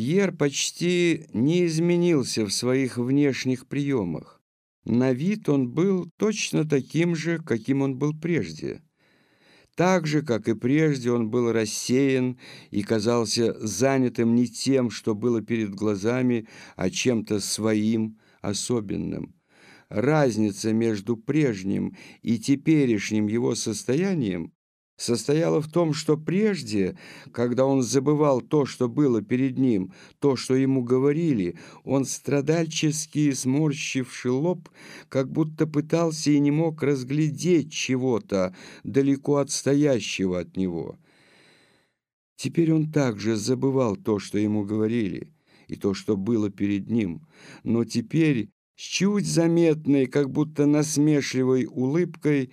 Пьер почти не изменился в своих внешних приемах. На вид он был точно таким же, каким он был прежде. Так же, как и прежде, он был рассеян и казался занятым не тем, что было перед глазами, а чем-то своим, особенным. Разница между прежним и теперешним его состоянием состояла в том, что прежде, когда он забывал то, что было перед ним, то, что ему говорили, он страдальчески сморщивший лоб, как будто пытался и не мог разглядеть чего-то далеко отстоящего от него. Теперь он также забывал то, что ему говорили, и то, что было перед ним, но теперь с чуть заметной, как будто насмешливой улыбкой,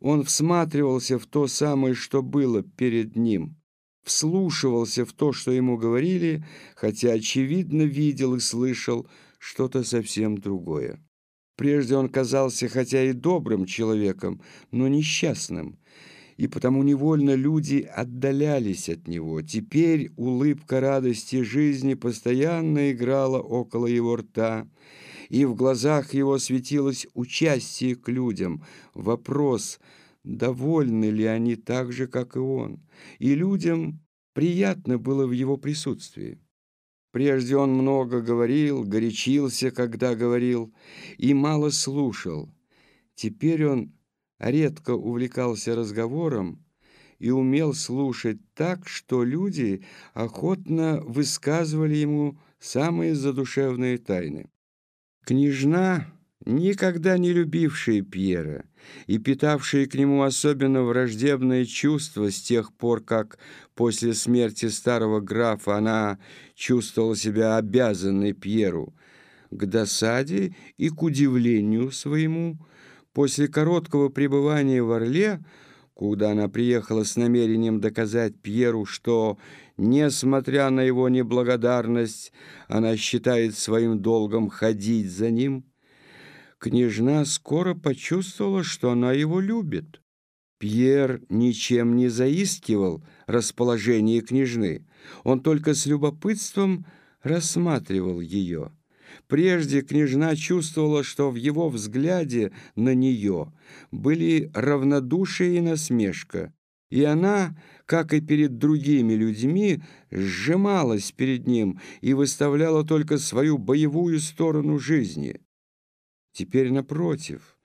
он всматривался в то самое, что было перед ним, вслушивался в то, что ему говорили, хотя, очевидно, видел и слышал что-то совсем другое. Прежде он казался хотя и добрым человеком, но несчастным, и потому невольно люди отдалялись от него. Теперь улыбка радости жизни постоянно играла около его рта, и в глазах его светилось участие к людям, вопрос, довольны ли они так же, как и он, и людям приятно было в его присутствии. Прежде он много говорил, горячился, когда говорил, и мало слушал. Теперь он редко увлекался разговором и умел слушать так, что люди охотно высказывали ему самые задушевные тайны. Княжна, никогда не любившая Пьера и питавшая к нему особенно враждебное чувство с тех пор, как после смерти старого графа она чувствовала себя обязанной Пьеру, к досаде и к удивлению своему, после короткого пребывания в Орле, куда она приехала с намерением доказать Пьеру, что, несмотря на его неблагодарность, она считает своим долгом ходить за ним, княжна скоро почувствовала, что она его любит. Пьер ничем не заискивал расположение княжны, он только с любопытством рассматривал ее. Прежде княжна чувствовала, что в его взгляде на нее были равнодушие и насмешка, и она, как и перед другими людьми, сжималась перед ним и выставляла только свою боевую сторону жизни. Теперь, напротив,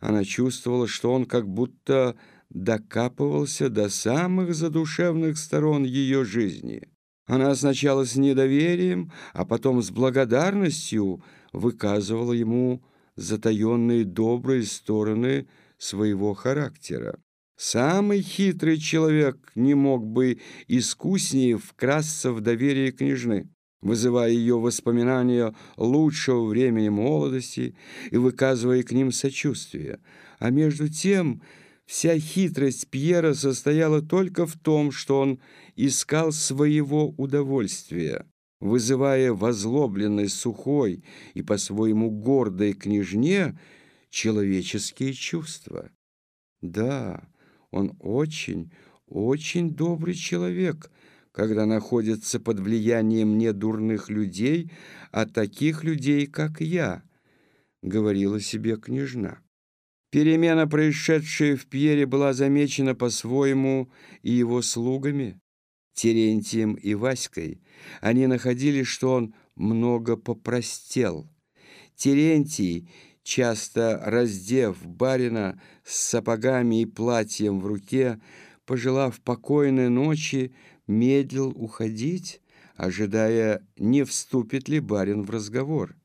она чувствовала, что он как будто докапывался до самых задушевных сторон ее жизни. Она сначала с недоверием, а потом с благодарностью выказывала ему затаенные добрые стороны своего характера. Самый хитрый человек не мог бы искуснее вкрасться в доверие княжны, вызывая ее воспоминания лучшего времени молодости и выказывая к ним сочувствие. А между тем вся хитрость Пьера состояла только в том, что он искал своего удовольствия, вызывая возлобленной сухой и по-своему гордой княжне человеческие чувства. Да, он очень, очень добрый человек, когда находится под влиянием не дурных людей, а таких людей, как я, говорила себе княжна. Перемена, происшедшая в Пьере, была замечена по-своему и его слугами. Терентием и Васькой, они находили, что он много попростел. Терентий, часто раздев барина с сапогами и платьем в руке, пожелав покойной ночи, медлил уходить, ожидая, не вступит ли барин в разговор.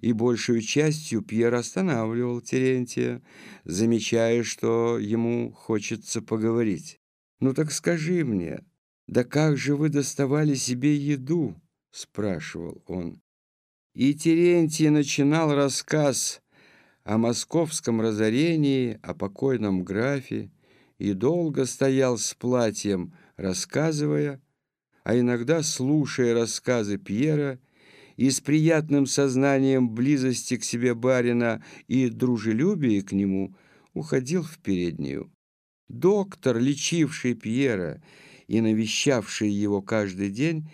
И большую частью Пьер останавливал Терентия, замечая, что ему хочется поговорить. «Ну так скажи мне, «Да как же вы доставали себе еду?» — спрашивал он. И Терентий начинал рассказ о московском разорении, о покойном графе, и долго стоял с платьем, рассказывая, а иногда слушая рассказы Пьера и с приятным сознанием близости к себе барина и дружелюбия к нему уходил в переднюю. Доктор, лечивший Пьера, и навещавший его каждый день,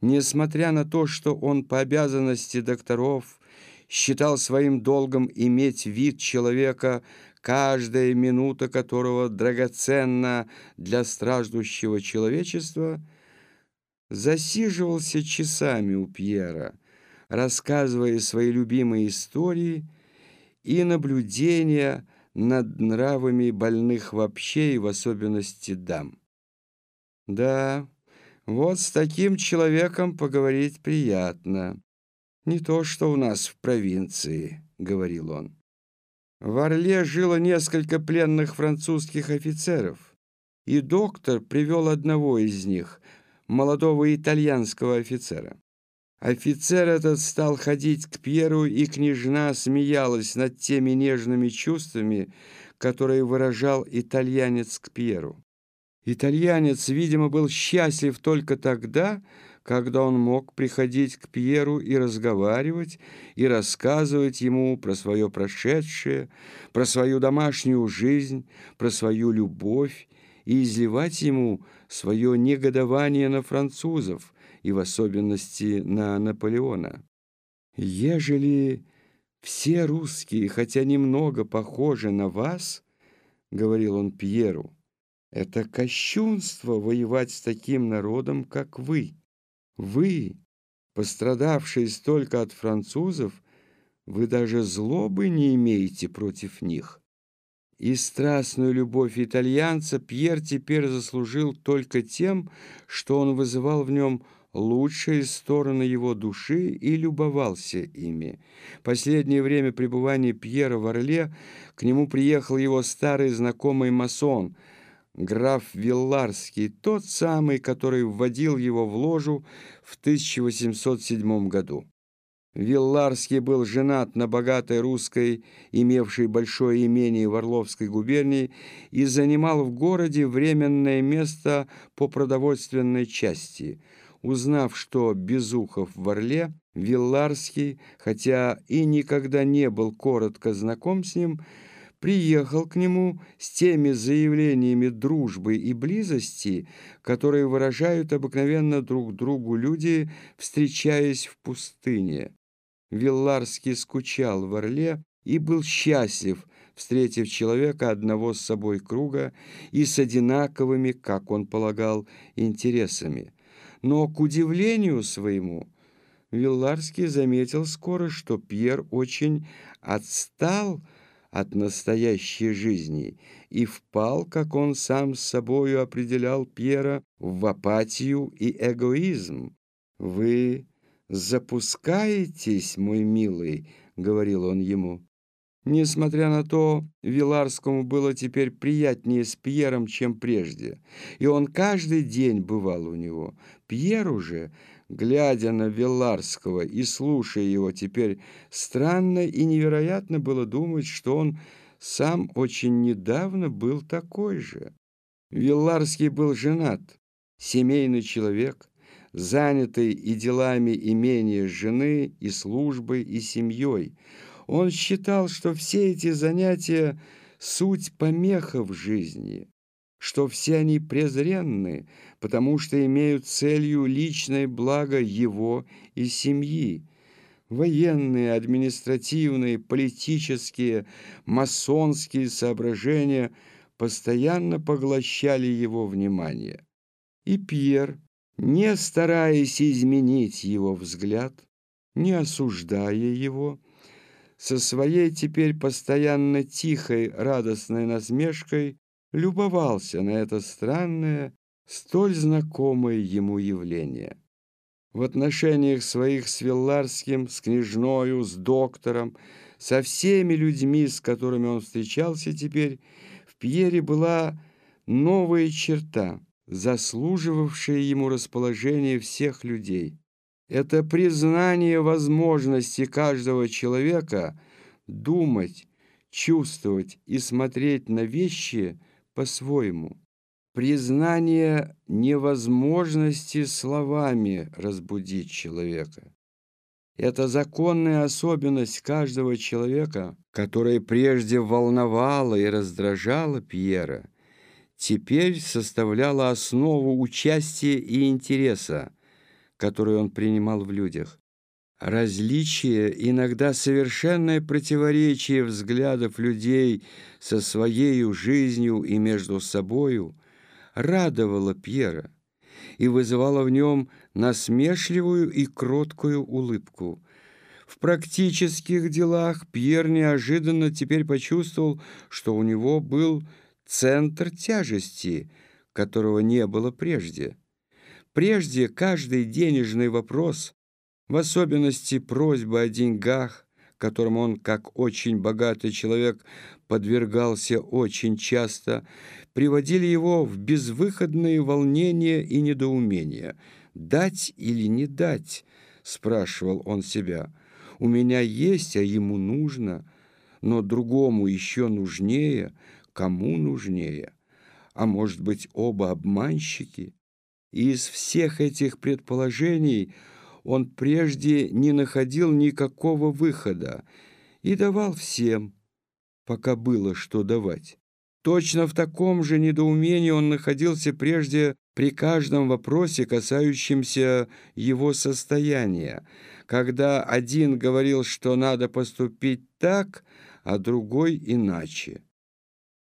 Несмотря на то, что он по обязанности докторов считал своим долгом иметь вид человека, каждая минута которого драгоценна для страждущего человечества, засиживался часами у Пьера, рассказывая свои любимые истории и наблюдения над нравами больных вообще и в особенности дам. Да, вот с таким человеком поговорить приятно. Не то, что у нас в провинции, — говорил он. В Орле жило несколько пленных французских офицеров, и доктор привел одного из них, молодого итальянского офицера. Офицер этот стал ходить к Пьеру, и княжна смеялась над теми нежными чувствами, которые выражал итальянец к Пьеру. Итальянец, видимо, был счастлив только тогда, когда он мог приходить к Пьеру и разговаривать, и рассказывать ему про свое прошедшее, про свою домашнюю жизнь, про свою любовь, и изливать ему свое негодование на французов, и в особенности на Наполеона. «Ежели все русские, хотя немного похожи на вас, — говорил он Пьеру, — это кощунство воевать с таким народом, как вы. Вы, пострадавшие столько от французов, вы даже злобы не имеете против них». И страстную любовь итальянца Пьер теперь заслужил только тем, что он вызывал в нем лучшие стороны его души и любовался ими. Последнее время пребывания Пьера в Орле к нему приехал его старый знакомый масон, граф Вилларский, тот самый, который вводил его в ложу в 1807 году. Вилларский был женат на богатой русской, имевшей большое имение в Орловской губернии, и занимал в городе временное место по продовольственной части – Узнав, что Безухов в Орле, Вилларский, хотя и никогда не был коротко знаком с ним, приехал к нему с теми заявлениями дружбы и близости, которые выражают обыкновенно друг другу люди, встречаясь в пустыне. Вилларский скучал в Орле и был счастлив, встретив человека одного с собой круга и с одинаковыми, как он полагал, интересами. Но, к удивлению своему, Вилларский заметил скоро, что Пьер очень отстал от настоящей жизни и впал, как он сам с собою определял Пьера, в апатию и эгоизм. «Вы запускаетесь, мой милый», — говорил он ему. Несмотря на то, Виларскому было теперь приятнее с Пьером, чем прежде, и он каждый день бывал у него. Пьер уже, глядя на Виларского и слушая его теперь, странно и невероятно было думать, что он сам очень недавно был такой же. Вилларский был женат, семейный человек, занятый и делами имения жены, и службой, и семьей. Он считал, что все эти занятия — суть помеха в жизни, что все они презренны, потому что имеют целью личное благо его и семьи. Военные, административные, политические, масонские соображения постоянно поглощали его внимание. И Пьер, не стараясь изменить его взгляд, не осуждая его, со своей теперь постоянно тихой радостной насмешкой любовался на это странное, столь знакомое ему явление. В отношениях своих с Вилларским, с княжною, с доктором, со всеми людьми, с которыми он встречался теперь, в Пьере была новая черта, заслуживавшая ему расположение всех людей. Это признание возможности каждого человека думать, чувствовать и смотреть на вещи по-своему. Признание невозможности словами разбудить человека. Это законная особенность каждого человека, которая прежде волновала и раздражала Пьера, теперь составляла основу участия и интереса, которую он принимал в людях. Различие, иногда совершенное противоречие взглядов людей со своей жизнью и между собою радовало Пьера и вызывало в нем насмешливую и кроткую улыбку. В практических делах Пьер неожиданно теперь почувствовал, что у него был центр тяжести, которого не было прежде. Прежде каждый денежный вопрос в особенности просьба о деньгах, которым он, как очень богатый человек, подвергался очень часто, приводили его в безвыходные волнения и недоумения. «Дать или не дать?» — спрашивал он себя. «У меня есть, а ему нужно, но другому еще нужнее, кому нужнее? А может быть, оба обманщики?» И из всех этих предположений – он прежде не находил никакого выхода и давал всем, пока было что давать. Точно в таком же недоумении он находился прежде при каждом вопросе, касающемся его состояния, когда один говорил, что надо поступить так, а другой иначе.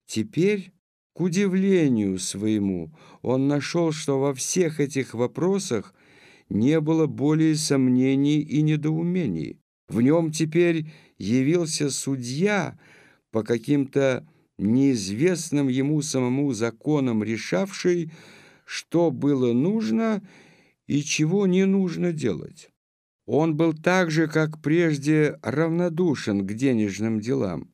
Теперь, к удивлению своему, он нашел, что во всех этих вопросах не было более сомнений и недоумений. В нем теперь явился судья, по каким-то неизвестным ему самому законам решавший, что было нужно и чего не нужно делать. Он был так же, как прежде, равнодушен к денежным делам,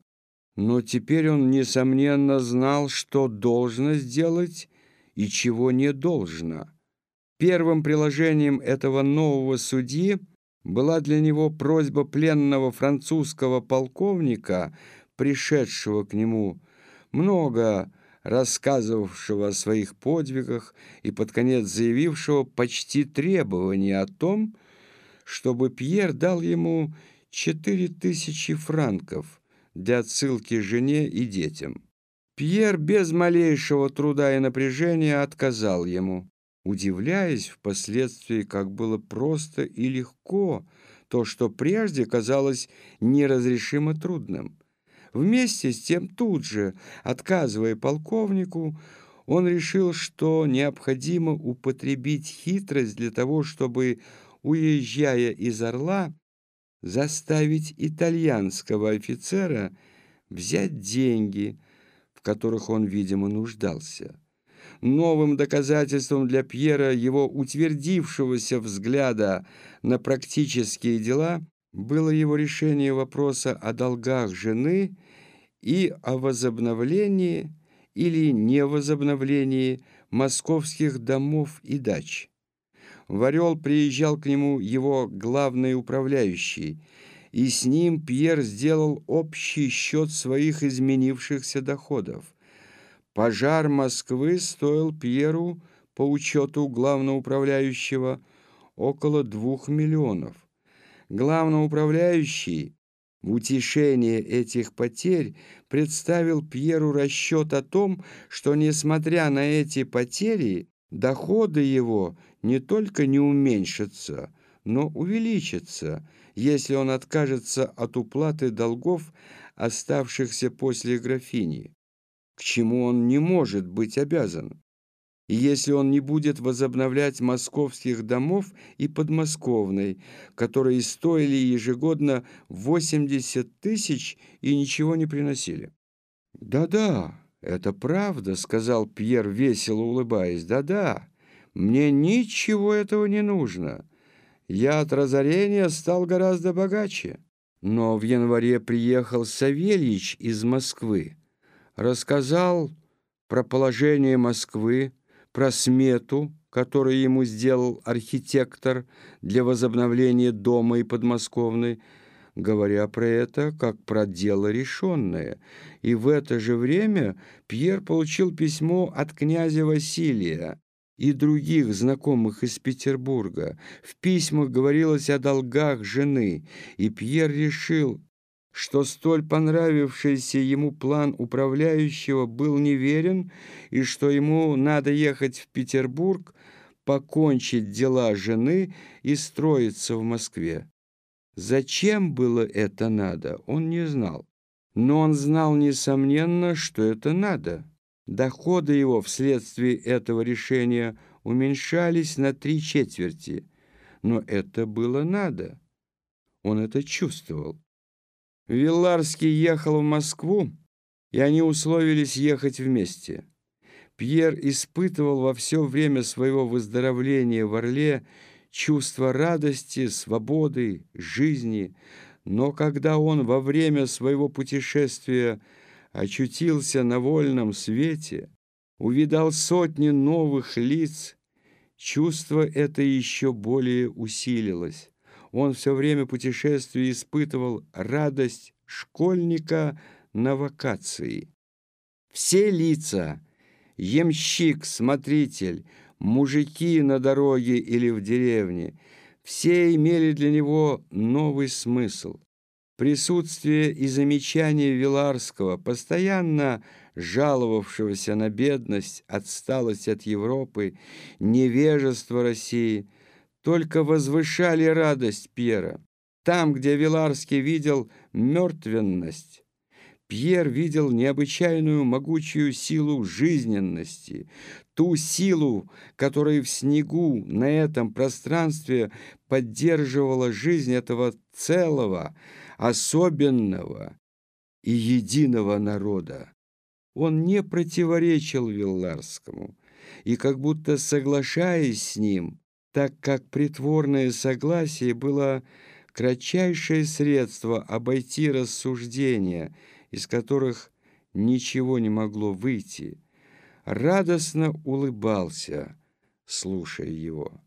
но теперь он, несомненно, знал, что должно сделать и чего не должно. Первым приложением этого нового судьи была для него просьба пленного французского полковника, пришедшего к нему, много рассказывавшего о своих подвигах и под конец заявившего почти требование о том, чтобы Пьер дал ему четыре тысячи франков для отсылки жене и детям. Пьер без малейшего труда и напряжения отказал ему удивляясь впоследствии, как было просто и легко то, что прежде казалось неразрешимо трудным. Вместе с тем тут же, отказывая полковнику, он решил, что необходимо употребить хитрость для того, чтобы, уезжая из Орла, заставить итальянского офицера взять деньги, в которых он, видимо, нуждался. Новым доказательством для Пьера его утвердившегося взгляда на практические дела было его решение вопроса о долгах жены и о возобновлении или невозобновлении московских домов и дач. В Орел приезжал к нему его главный управляющий, и с ним Пьер сделал общий счет своих изменившихся доходов. Пожар Москвы стоил Пьеру, по учету главноуправляющего, около двух миллионов. Главноуправляющий в утешение этих потерь представил Пьеру расчет о том, что, несмотря на эти потери, доходы его не только не уменьшатся, но увеличатся, если он откажется от уплаты долгов, оставшихся после графини к чему он не может быть обязан. И если он не будет возобновлять московских домов и подмосковной, которые стоили ежегодно 80 тысяч и ничего не приносили. «Да-да, это правда», — сказал Пьер, весело улыбаясь. «Да-да, мне ничего этого не нужно. Я от разорения стал гораздо богаче». Но в январе приехал Савельич из Москвы рассказал про положение Москвы, про смету, которую ему сделал архитектор для возобновления дома и подмосковной, говоря про это как про дело решенное. И в это же время Пьер получил письмо от князя Василия и других знакомых из Петербурга. В письмах говорилось о долгах жены, и Пьер решил что столь понравившийся ему план управляющего был неверен и что ему надо ехать в Петербург, покончить дела жены и строиться в Москве. Зачем было это надо, он не знал. Но он знал, несомненно, что это надо. Доходы его вследствие этого решения уменьшались на три четверти. Но это было надо. Он это чувствовал. Вилларский ехал в Москву, и они условились ехать вместе. Пьер испытывал во все время своего выздоровления в Орле чувство радости, свободы, жизни, но когда он во время своего путешествия очутился на вольном свете, увидал сотни новых лиц, чувство это еще более усилилось. Он все время путешествия испытывал радость школьника на вакации. Все лица – ямщик, смотритель, мужики на дороге или в деревне – все имели для него новый смысл. Присутствие и замечание Виларского, постоянно жаловавшегося на бедность, отсталость от Европы, невежество России, только возвышали радость Пьера. Там, где Виларский видел мертвенность, Пьер видел необычайную могучую силу жизненности, ту силу, которая в снегу на этом пространстве поддерживала жизнь этого целого, особенного и единого народа. Он не противоречил Вилларскому, и как будто соглашаясь с ним, так как притворное согласие было кратчайшее средство обойти рассуждения – из которых ничего не могло выйти, радостно улыбался, слушая его.